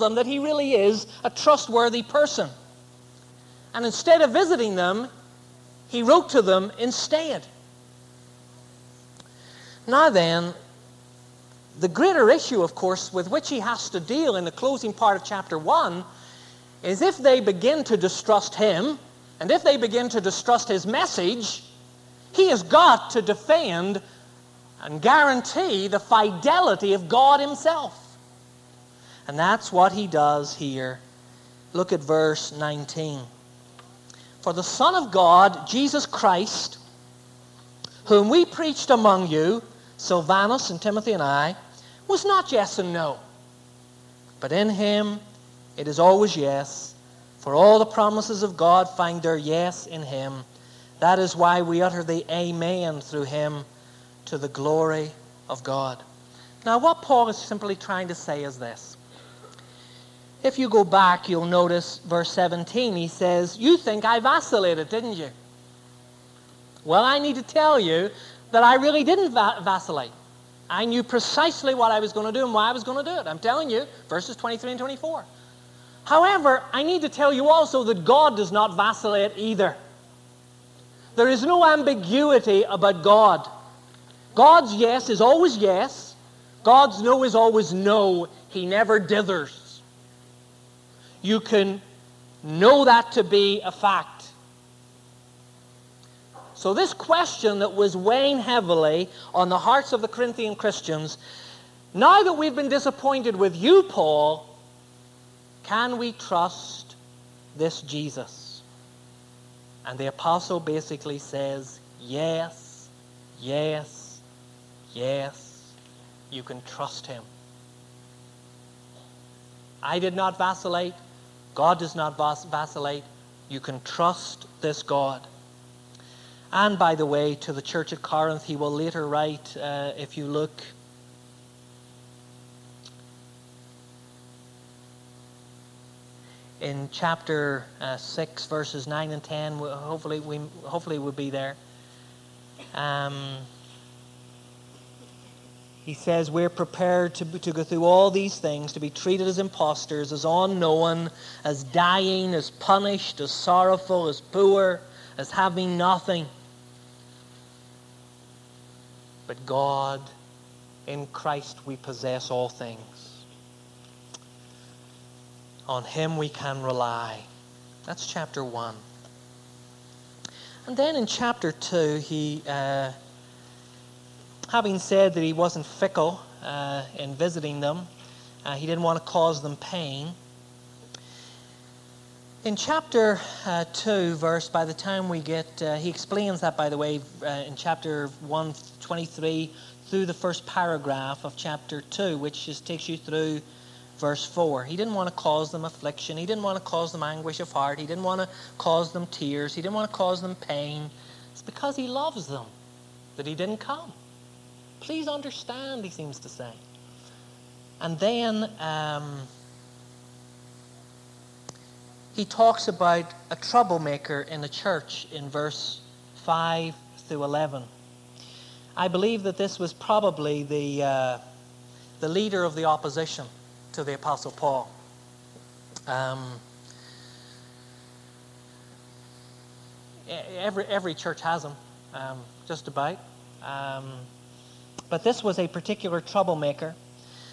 them that he really is a trustworthy person. And instead of visiting them, he wrote to them instead. Now then, the greater issue, of course, with which he has to deal in the closing part of chapter 1 is if they begin to distrust him, and if they begin to distrust his message, he has got to defend and guarantee the fidelity of God himself. And that's what he does here. Look at verse 19. For the Son of God, Jesus Christ, whom we preached among you, Silvanus and Timothy and I, was not yes and no. But in him it is always yes, for all the promises of God find their yes in him. That is why we utter the Amen through him to the glory of God. Now, what Paul is simply trying to say is this. If you go back, you'll notice verse 17. He says, You think I vacillated, didn't you? Well, I need to tell you that I really didn't va- vacillate. I knew precisely what I was going to do and why I was going to do it. I'm telling you, verses 23 and 24. However, I need to tell you also that God does not vacillate either. There is no ambiguity about God. God's yes is always yes. God's no is always no. He never dithers. You can know that to be a fact. So, this question that was weighing heavily on the hearts of the Corinthian Christians, now that we've been disappointed with you, Paul, can we trust this Jesus? And the apostle basically says, yes, yes, yes, you can trust him. I did not vacillate. God does not vacillate. You can trust this God. And by the way, to the church at Corinth, he will later write, uh, if you look in chapter uh, 6, verses 9 and 10, hopefully, we, hopefully we'll be there. Um, he says, We're prepared to, to go through all these things, to be treated as impostors, as unknown, as dying, as punished, as sorrowful, as poor, as having nothing. But God, in Christ, we possess all things. On Him we can rely. That's chapter 1. And then in chapter 2, he, uh, having said that he wasn't fickle uh, in visiting them, uh, he didn't want to cause them pain. In chapter uh, 2, verse, by the time we get, uh, he explains that, by the way, uh, in chapter 1, 23 through the first paragraph of chapter 2, which just takes you through verse 4. He didn't want to cause them affliction. He didn't want to cause them anguish of heart. He didn't want to cause them tears. He didn't want to cause them pain. It's because he loves them that he didn't come. Please understand, he seems to say. And then um, he talks about a troublemaker in the church in verse 5 through 11. I believe that this was probably the, uh, the leader of the opposition to the Apostle Paul. Um, every, every church has them, um, just about. Um, but this was a particular troublemaker.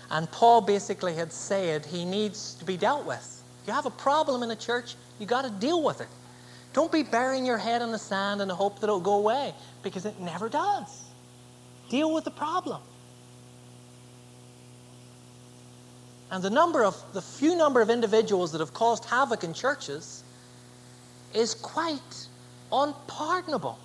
And Paul basically had said he needs to be dealt with. You have a problem in a church, you got to deal with it. Don't be burying your head in the sand and hope that it'll go away, because it never does. Deal with the problem. And the number of the few number of individuals that have caused havoc in churches is quite unpardonable.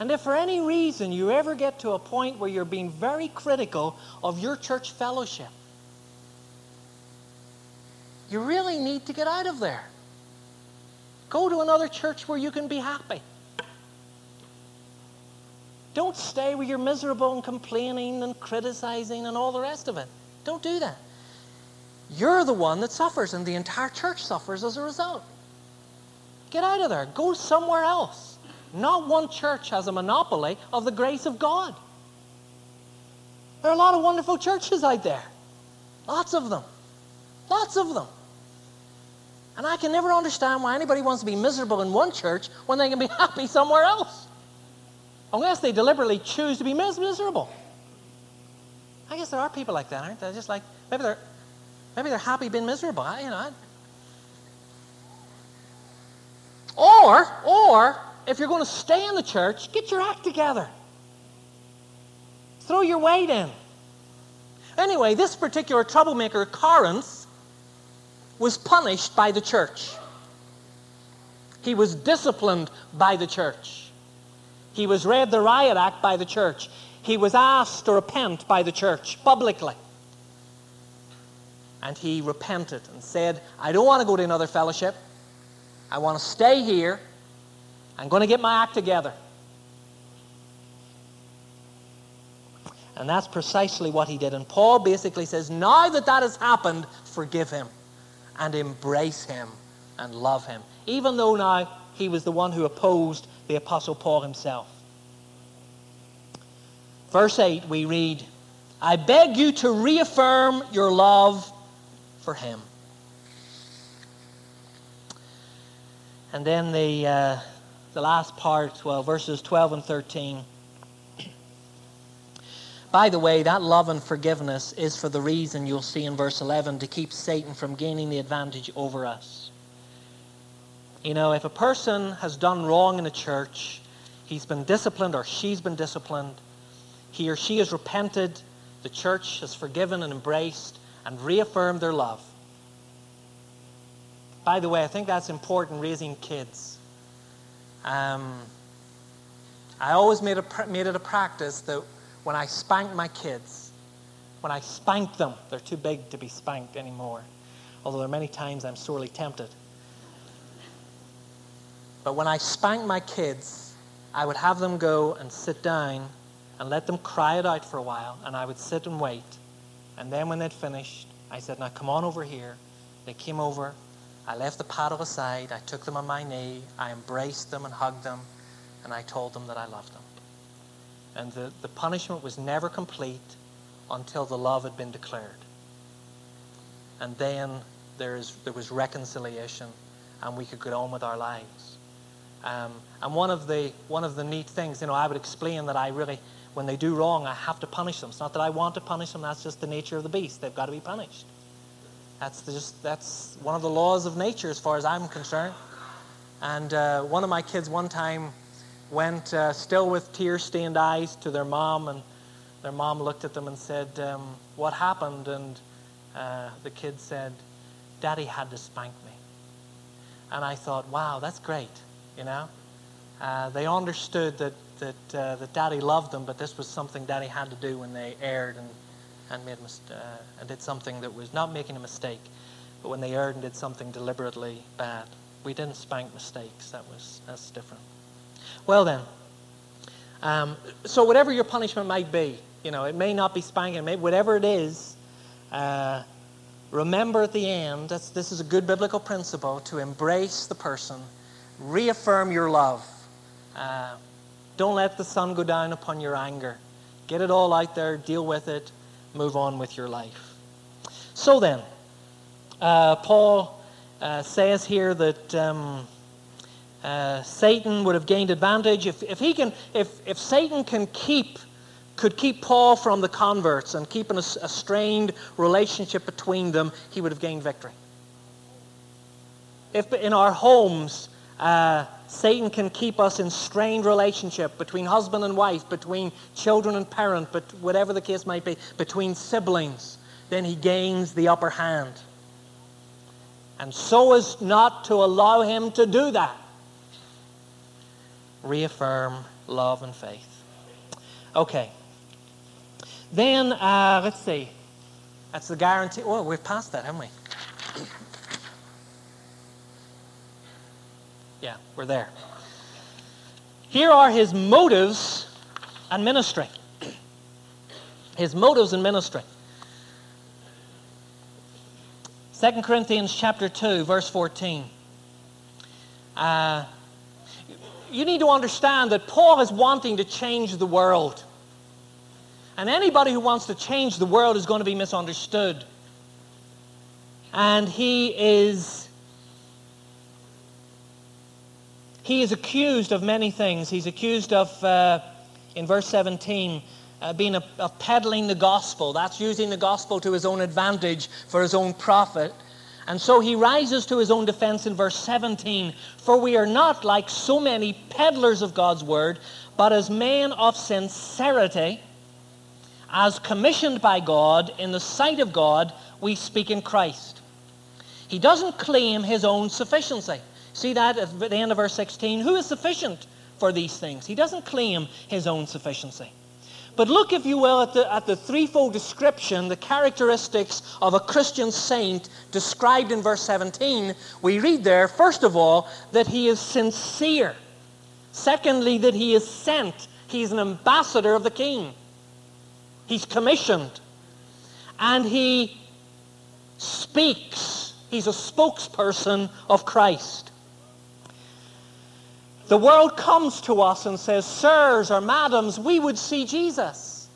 And if for any reason you ever get to a point where you're being very critical of your church fellowship, you really need to get out of there. Go to another church where you can be happy. Don't stay where you're miserable and complaining and criticizing and all the rest of it. Don't do that. You're the one that suffers, and the entire church suffers as a result. Get out of there. Go somewhere else. Not one church has a monopoly of the grace of God. There are a lot of wonderful churches out there. Lots of them. Lots of them. And I can never understand why anybody wants to be miserable in one church when they can be happy somewhere else. Unless they deliberately choose to be miserable. I guess there are people like that, aren't there? Just like maybe they're maybe they're happy being miserable. I, you know. I, or or if you're going to stay in the church, get your act together. Throw your weight in. Anyway, this particular troublemaker, Corinth, was punished by the church. He was disciplined by the church. He was read the riot act by the church. He was asked to repent by the church publicly. And he repented and said, I don't want to go to another fellowship. I want to stay here. I'm going to get my act together. And that's precisely what he did. And Paul basically says, now that that has happened, forgive him and embrace him and love him. Even though now he was the one who opposed the Apostle Paul himself. Verse 8, we read, I beg you to reaffirm your love for him. And then the, uh, the last part, well, verses 12 and 13. By the way, that love and forgiveness is for the reason you'll see in verse 11 to keep Satan from gaining the advantage over us. You know, if a person has done wrong in a church, he's been disciplined or she's been disciplined, he or she has repented, the church has forgiven and embraced and reaffirmed their love. By the way, I think that's important raising kids. Um, I always made, a, made it a practice that when I spanked my kids, when I spanked them, they're too big to be spanked anymore. Although there are many times I'm sorely tempted. But when I spanked my kids, I would have them go and sit down and let them cry it out for a while, and I would sit and wait. And then when they'd finished, I said, Now come on over here. They came over. I left the paddle aside. I took them on my knee. I embraced them and hugged them, and I told them that I loved them. And the, the punishment was never complete until the love had been declared. And then there, is, there was reconciliation, and we could get on with our lives. Um, and one of the one of the neat things, you know, I would explain that I really when they do wrong, I have to punish them. It's not that I want to punish them, that's just the nature of the beast. They've got to be punished. That's just that's one of the laws of nature as far as I'm concerned. And uh, one of my kids one time went uh, still with tear-stained eyes to their mom, and their mom looked at them and said, um, "What happened?" And uh, the kid said, "Daddy had to spank me." And I thought, "Wow, that's great," you know. Uh, they understood that that, uh, that Daddy loved them, but this was something Daddy had to do when they erred and, and, made, uh, and did something that was not making a mistake, but when they erred and did something deliberately bad. We didn't spank mistakes. That was that's different. Well then, um, so whatever your punishment might be, you know, it may not be spanking, maybe whatever it is. Uh, remember at the end, this is a good biblical principle to embrace the person, reaffirm your love. Uh, don't let the sun go down upon your anger. Get it all out there, deal with it, move on with your life. So then, uh, Paul uh, says here that um, uh, Satan would have gained advantage if, if he can if, if Satan can keep could keep Paul from the converts and keep an, a strained relationship between them, he would have gained victory. If in our homes uh, Satan can keep us in strained relationship between husband and wife, between children and parent, but whatever the case might be, between siblings, then he gains the upper hand. And so as not to allow him to do that, reaffirm love and faith. Okay. Then, uh, let's see. That's the guarantee. Oh, we've passed that, haven't we? Yeah, we're there. Here are his motives and ministry. His motives in ministry. 2 Corinthians chapter 2, verse 14. Uh, you need to understand that Paul is wanting to change the world. And anybody who wants to change the world is going to be misunderstood And he is he is accused of many things. He's accused of, uh, in verse 17, uh, being a, of peddling the gospel. That's using the gospel to his own advantage for his own profit. And so he rises to his own defense in verse 17 For we are not like so many peddlers of God's word, but as men of sincerity, as commissioned by God, in the sight of God, we speak in Christ. He doesn't claim his own sufficiency. See that at the end of verse 16? Who is sufficient for these things? He doesn't claim his own sufficiency. But look, if you will, at the, at the threefold description, the characteristics of a Christian saint described in verse 17. We read there, first of all, that he is sincere. Secondly, that he is sent. He's an ambassador of the king. He's commissioned. And he speaks. He's a spokesperson of Christ. The world comes to us and says, Sirs or madams, we would see Jesus.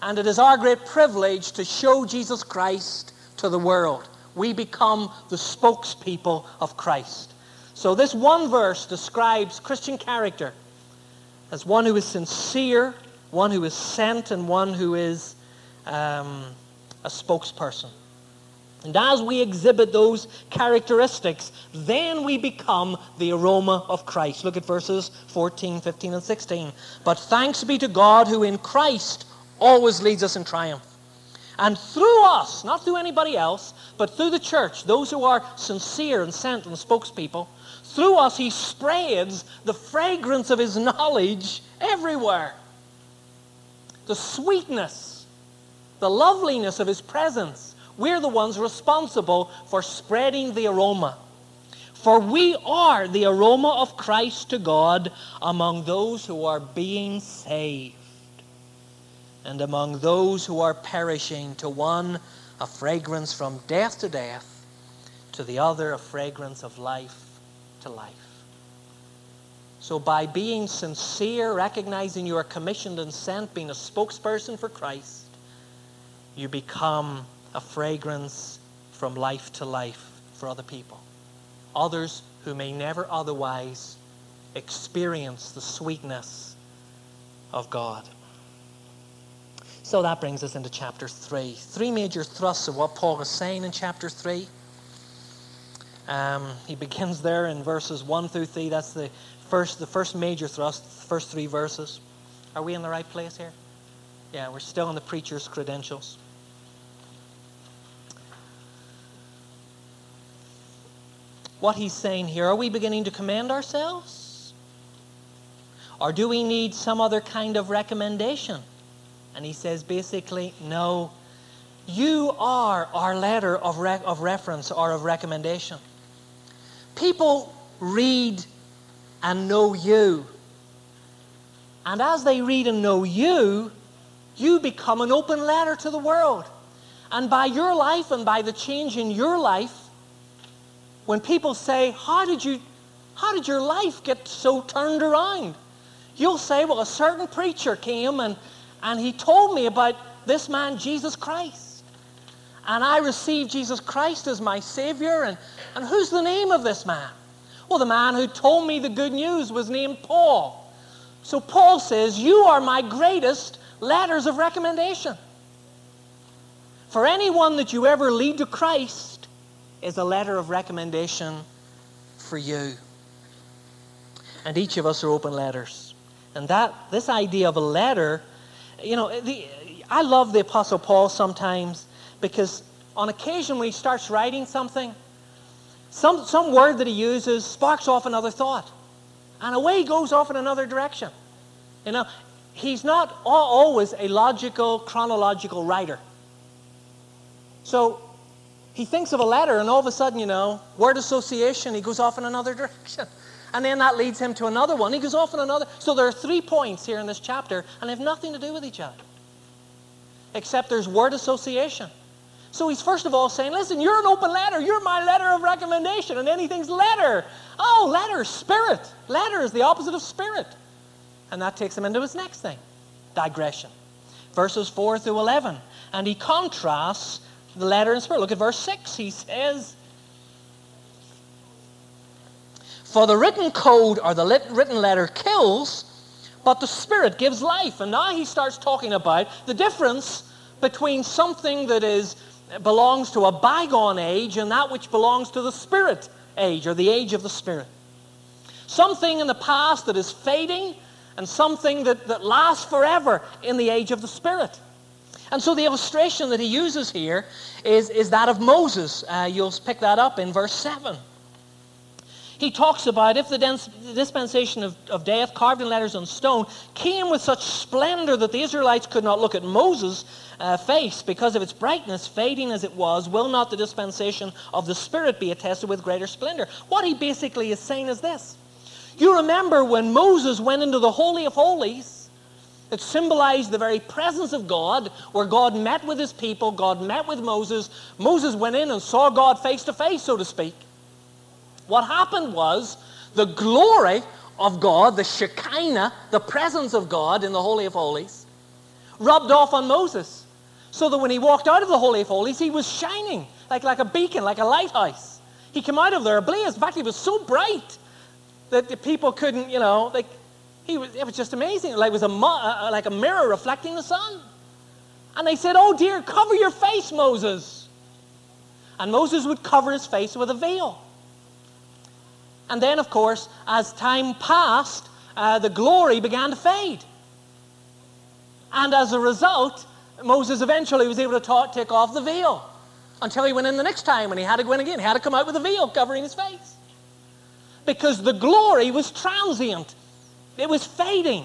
And it is our great privilege to show Jesus Christ to the world. We become the spokespeople of Christ. So, this one verse describes Christian character as one who is sincere, one who is sent, and one who is um, a spokesperson. And as we exhibit those characteristics, then we become the aroma of Christ. Look at verses 14, 15, and 16. But thanks be to God who in Christ always leads us in triumph. And through us, not through anybody else, but through the church, those who are sincere and sent and spokespeople, through us he spreads the fragrance of his knowledge everywhere. The sweetness, the loveliness of his presence we're the ones responsible for spreading the aroma. For we are the aroma of Christ to God among those who are being saved and among those who are perishing, to one a fragrance from death to death, to the other a fragrance of life to life. So, by being sincere, recognizing you are commissioned and sent, being a spokesperson for Christ, you become a fragrance from life to life for other people. Others who may never otherwise experience the sweetness of God. So that brings us into chapter 3. Three major thrusts of what Paul is saying in chapter 3. Um, he begins there in verses 1 through 3. That's the first, the first major thrust, the first three verses. Are we in the right place here? Yeah, we're still in the preacher's credentials. What he's saying here. Are we beginning to commend ourselves? Or do we need some other kind of recommendation? And he says basically, no. You are our letter of, re- of reference or of recommendation. People read and know you. And as they read and know you, you become an open letter to the world. And by your life and by the change in your life, when people say, How did you how did your life get so turned around? You'll say, Well, a certain preacher came and, and he told me about this man, Jesus Christ. And I received Jesus Christ as my Savior. And, and who's the name of this man? Well, the man who told me the good news was named Paul. So Paul says, You are my greatest letters of recommendation. For anyone that you ever lead to Christ, is a letter of recommendation for you. And each of us are open letters. And that this idea of a letter, you know, the, I love the Apostle Paul sometimes because on occasion when he starts writing something, some, some word that he uses sparks off another thought. And away he goes off in another direction. You know, he's not always a logical, chronological writer. So he thinks of a letter, and all of a sudden, you know, word association, he goes off in another direction. And then that leads him to another one. He goes off in another. So there are three points here in this chapter, and they have nothing to do with each other. Except there's word association. So he's first of all saying, listen, you're an open letter. You're my letter of recommendation. And thinks, letter. Oh, letter, spirit. Letter is the opposite of spirit. And that takes him into his next thing digression. Verses 4 through 11. And he contrasts the letter and spirit. Look at verse 6. He says, For the written code or the written letter kills, but the spirit gives life. And now he starts talking about the difference between something that is belongs to a bygone age and that which belongs to the spirit age or the age of the spirit. Something in the past that is fading and something that, that lasts forever in the age of the spirit. And so the illustration that he uses here is, is that of Moses. Uh, you'll pick that up in verse 7. He talks about if the dispensation of, of death, carved in letters on stone, came with such splendor that the Israelites could not look at Moses' uh, face because of its brightness, fading as it was, will not the dispensation of the Spirit be attested with greater splendor? What he basically is saying is this. You remember when Moses went into the Holy of Holies, it symbolized the very presence of God, where God met with his people, God met with Moses. Moses went in and saw God face to face, so to speak. What happened was the glory of God, the Shekinah, the presence of God in the Holy of Holies, rubbed off on Moses. So that when he walked out of the Holy of Holies, he was shining like, like a beacon, like a lighthouse. He came out of there ablaze. In fact, he was so bright that the people couldn't, you know, like, he was, it was just amazing. Like it was a, like a mirror reflecting the sun. And they said, Oh dear, cover your face, Moses. And Moses would cover his face with a veil. And then, of course, as time passed, uh, the glory began to fade. And as a result, Moses eventually was able to ta- take off the veil until he went in the next time and he had to go in again. He had to come out with a veil covering his face. Because the glory was transient. It was fading.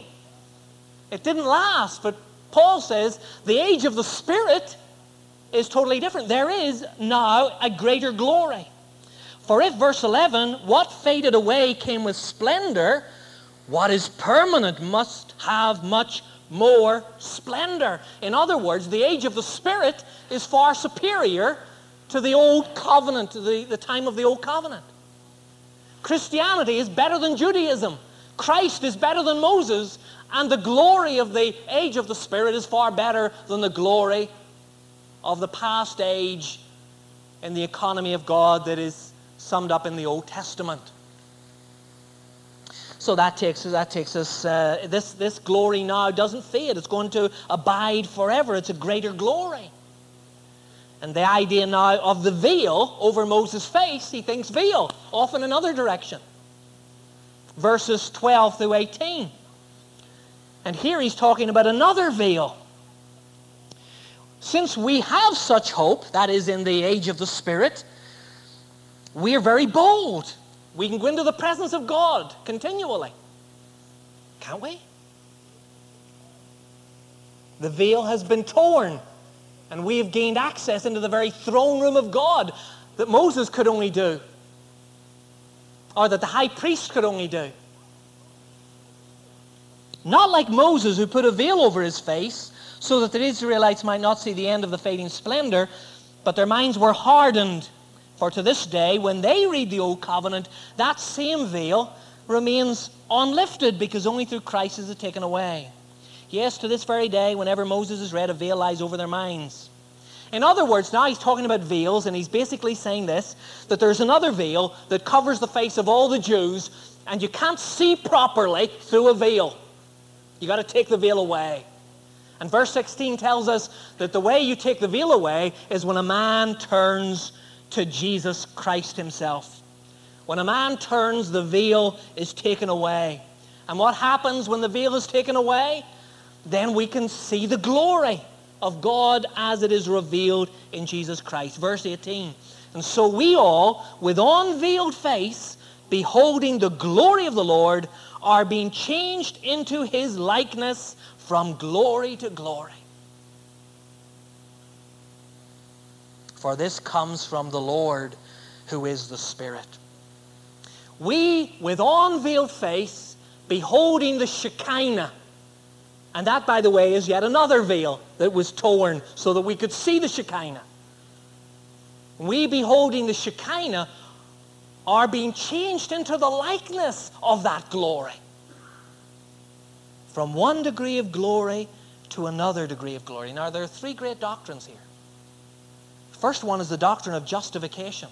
It didn't last. But Paul says the age of the Spirit is totally different. There is now a greater glory. For if, verse 11, what faded away came with splendor, what is permanent must have much more splendor. In other words, the age of the Spirit is far superior to the old covenant, the, the time of the old covenant. Christianity is better than Judaism. Christ is better than Moses, and the glory of the age of the Spirit is far better than the glory of the past age in the economy of God that is summed up in the Old Testament. So that takes us, that takes us uh, this, this glory now doesn't fade. It's going to abide forever. It's a greater glory. And the idea now of the veil over Moses' face, he thinks veil, off in another direction verses 12 through 18. And here he's talking about another veil. Since we have such hope, that is in the age of the Spirit, we are very bold. We can go into the presence of God continually. Can't we? The veil has been torn, and we have gained access into the very throne room of God that Moses could only do or that the high priest could only do. Not like Moses, who put a veil over his face so that the Israelites might not see the end of the fading splendor, but their minds were hardened. For to this day, when they read the Old Covenant, that same veil remains unlifted because only through Christ is it taken away. Yes, to this very day, whenever Moses is read, a veil lies over their minds. In other words, now he's talking about veils, and he's basically saying this that there's another veil that covers the face of all the Jews, and you can't see properly through a veil. you got to take the veil away. And verse 16 tells us that the way you take the veil away is when a man turns to Jesus Christ himself. When a man turns, the veil is taken away. And what happens when the veil is taken away? Then we can see the glory of God as it is revealed in Jesus Christ. Verse 18. And so we all, with unveiled face, beholding the glory of the Lord, are being changed into his likeness from glory to glory. For this comes from the Lord who is the Spirit. We, with unveiled face, beholding the Shekinah, and that, by the way, is yet another veil that was torn so that we could see the Shekinah. We, beholding the Shekinah, are being changed into the likeness of that glory. From one degree of glory to another degree of glory. Now, there are three great doctrines here. First one is the doctrine of justification.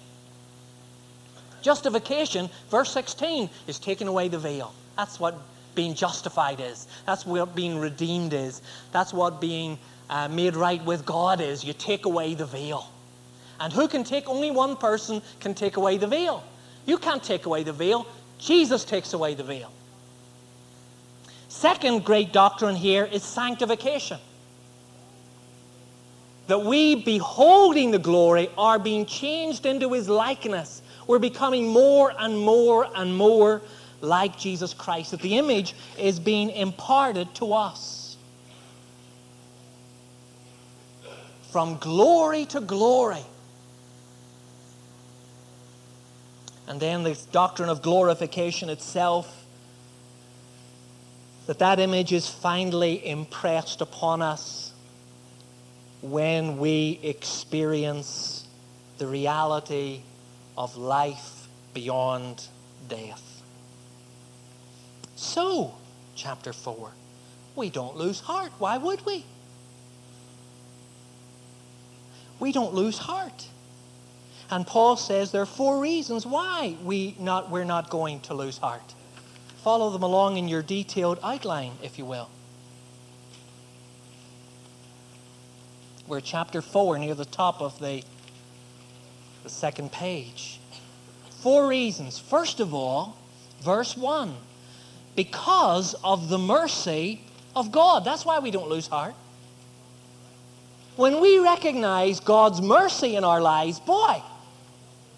Justification, verse 16, is taking away the veil. That's what being justified is. That's what being redeemed is. That's what being uh, made right with God is. You take away the veil. And who can take? Only one person can take away the veil. You can't take away the veil. Jesus takes away the veil. Second great doctrine here is sanctification. That we, beholding the glory, are being changed into his likeness. We're becoming more and more and more like Jesus Christ. That the image is being imparted to us. From glory to glory. And then the doctrine of glorification itself, that that image is finally impressed upon us when we experience the reality of life beyond death. So, chapter 4, we don't lose heart. Why would we? We don't lose heart. And Paul says there are four reasons why we not, we're not going to lose heart. Follow them along in your detailed outline, if you will. We're chapter 4, near the top of the, the second page. Four reasons. First of all, verse 1 because of the mercy of God. That's why we don't lose heart. When we recognize God's mercy in our lives, boy,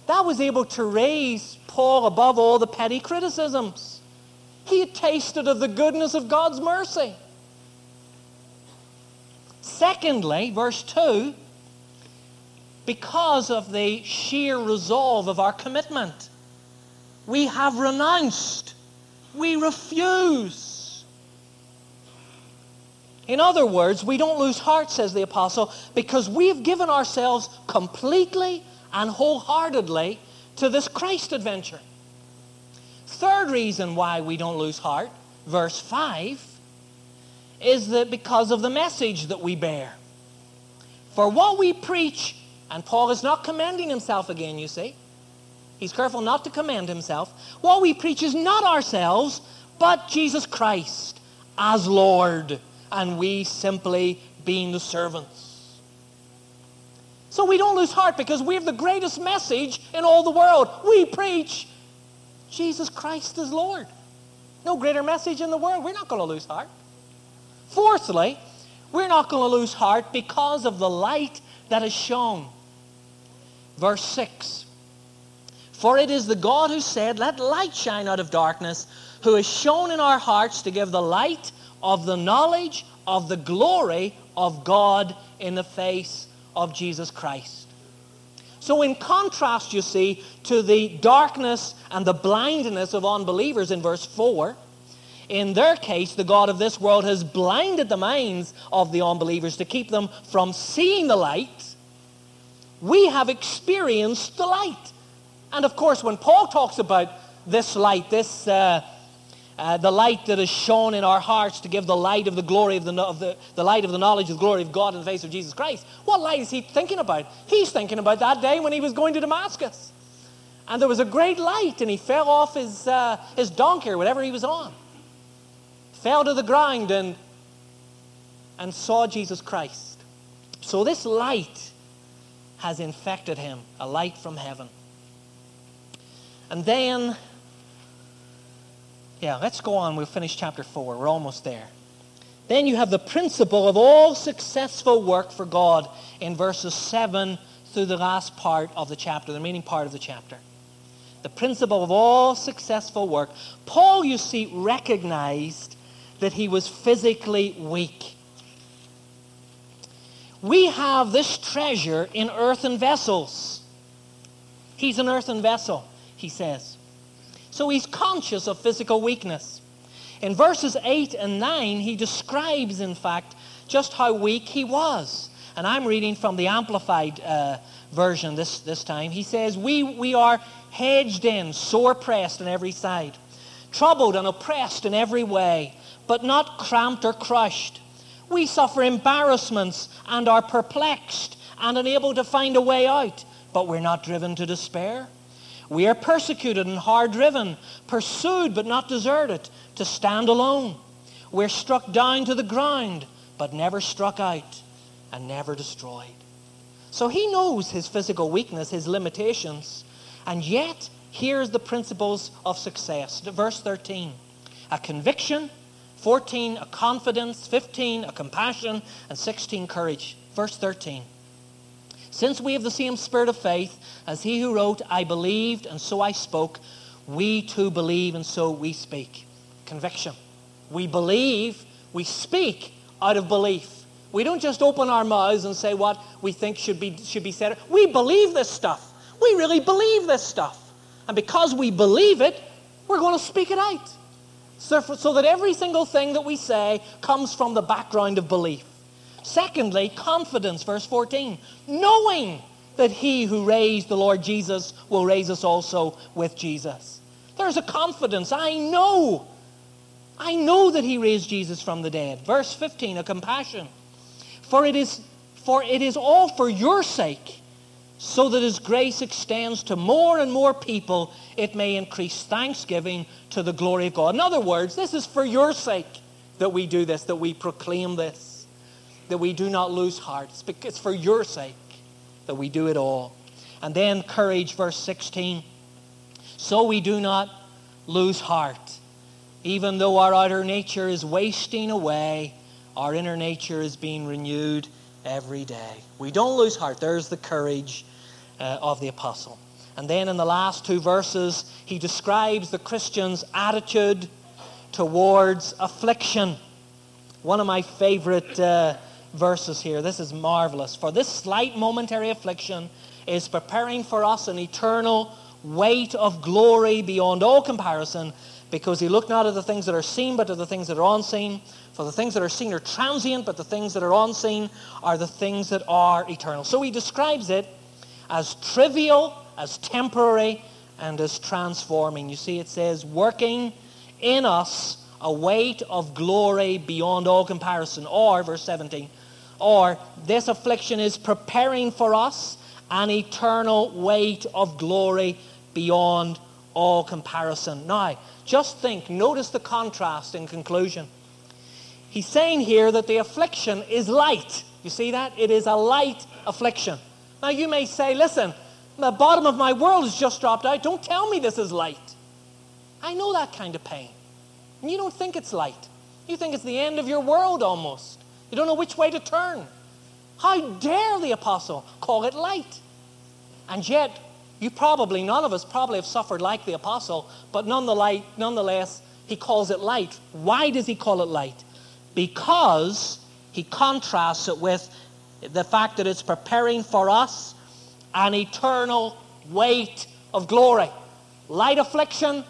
that was able to raise Paul above all the petty criticisms. He had tasted of the goodness of God's mercy. Secondly, verse 2, because of the sheer resolve of our commitment, we have renounced, we refuse. In other words, we don't lose heart, says the apostle, because we've given ourselves completely and wholeheartedly to this Christ adventure. Third reason why we don't lose heart, verse 5, is that because of the message that we bear. For what we preach, and Paul is not commending himself again, you see. He's careful not to commend himself. What we preach is not ourselves, but Jesus Christ as Lord, and we simply being the servants. So we don't lose heart because we have the greatest message in all the world. We preach Jesus Christ is Lord. No greater message in the world. We're not going to lose heart. Fourthly, we're not going to lose heart because of the light that is shown. Verse 6. For it is the God who said, Let light shine out of darkness, who has shown in our hearts to give the light of the knowledge of the glory of God in the face of Jesus Christ. So, in contrast, you see, to the darkness and the blindness of unbelievers in verse 4, in their case, the God of this world has blinded the minds of the unbelievers to keep them from seeing the light. We have experienced the light. And of course, when Paul talks about this light, this uh, uh, the light that is shown in our hearts to give the light of the glory of the, of the, the light of the knowledge of the glory of God in the face of Jesus Christ. What light is he thinking about? He's thinking about that day when he was going to Damascus. And there was a great light, and he fell off his, uh, his donkey or whatever he was on. Fell to the ground and, and saw Jesus Christ. So this light has infected him, a light from heaven. And then yeah, let's go on. We'll finish chapter 4. We're almost there. Then you have the principle of all successful work for God in verses 7 through the last part of the chapter, the remaining part of the chapter. The principle of all successful work. Paul, you see, recognized that he was physically weak. We have this treasure in earthen vessels. He's an earthen vessel, he says. So he's conscious of physical weakness. In verses 8 and 9, he describes, in fact, just how weak he was. And I'm reading from the Amplified uh, version this, this time. He says, we, we are hedged in, sore pressed on every side, troubled and oppressed in every way, but not cramped or crushed. We suffer embarrassments and are perplexed and unable to find a way out, but we're not driven to despair. We are persecuted and hard driven, pursued but not deserted, to stand alone. We're struck down to the ground, but never struck out and never destroyed. So he knows his physical weakness, his limitations, and yet here's the principles of success. Verse 13 a conviction, 14 a confidence, 15 a compassion, and 16 courage. Verse 13. Since we have the same spirit of faith as he who wrote, I believed and so I spoke, we too believe and so we speak. Conviction. We believe, we speak out of belief. We don't just open our mouths and say what we think should be, should be said. We believe this stuff. We really believe this stuff. And because we believe it, we're going to speak it out. So, for, so that every single thing that we say comes from the background of belief. Secondly, confidence, verse 14. Knowing that he who raised the Lord Jesus will raise us also with Jesus. There's a confidence. I know. I know that he raised Jesus from the dead. Verse 15, a compassion. For it is for it is all for your sake, so that his grace extends to more and more people, it may increase thanksgiving to the glory of God. In other words, this is for your sake that we do this, that we proclaim this, that we do not lose heart. It's for your sake that we do it all. And then courage, verse 16. So we do not lose heart. Even though our outer nature is wasting away, our inner nature is being renewed every day. We don't lose heart. There's the courage uh, of the apostle. And then in the last two verses, he describes the Christian's attitude towards affliction. One of my favorite uh, verses here. This is marvelous. For this slight momentary affliction is preparing for us an eternal weight of glory beyond all comparison because he looked not at the things that are seen, but at the things that are unseen. For the things that are seen are transient, but the things that are unseen are the things that are eternal. So he describes it as trivial, as temporary, and as transforming. You see, it says, working in us a weight of glory beyond all comparison. Or, verse 17, or this affliction is preparing for us an eternal weight of glory beyond all comparison. Now, just think, notice the contrast in conclusion. He's saying here that the affliction is light. You see that? It is a light affliction. Now you may say, listen, the bottom of my world has just dropped out. Don't tell me this is light. I know that kind of pain. And you don't think it's light. You think it's the end of your world almost. You don't know which way to turn. How dare the apostle call it light? And yet, you probably, none of us probably have suffered like the apostle, but nonetheless, nonetheless, he calls it light. Why does he call it light? Because he contrasts it with the fact that it's preparing for us an eternal weight of glory. Light affliction,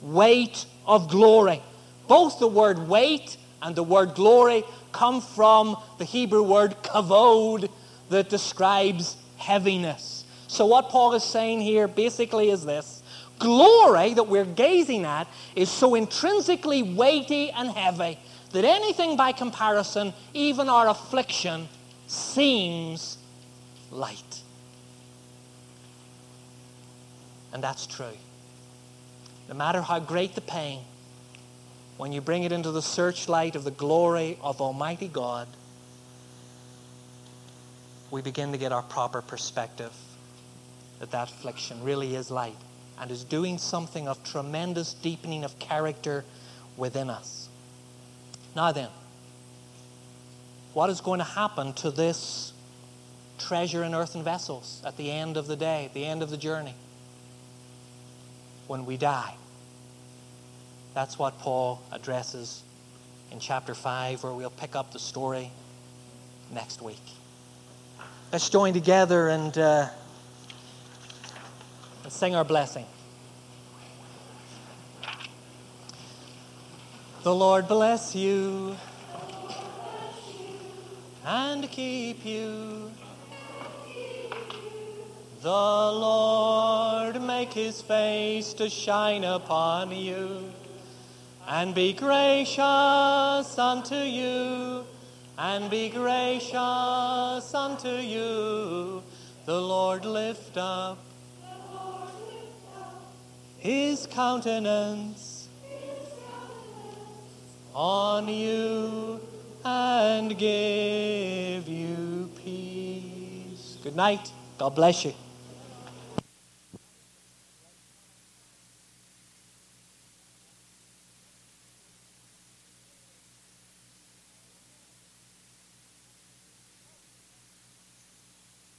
weight of glory. Both the word weight and the word glory come from the Hebrew word kavod that describes heaviness. So what Paul is saying here basically is this. Glory that we're gazing at is so intrinsically weighty and heavy that anything by comparison, even our affliction, seems light. And that's true. No matter how great the pain, when you bring it into the searchlight of the glory of Almighty God, we begin to get our proper perspective that that affliction really is light and is doing something of tremendous deepening of character within us. Now then, what is going to happen to this treasure in earthen vessels at the end of the day, at the end of the journey? When we die. That's what Paul addresses in chapter 5, where we'll pick up the story next week. Let's join together and, uh, sing our blessing. The Lord bless you and keep you. The Lord make his face to shine upon you and be gracious unto you. and be gracious unto you. The Lord lift up his countenance on you and give you peace. Good night. God bless you.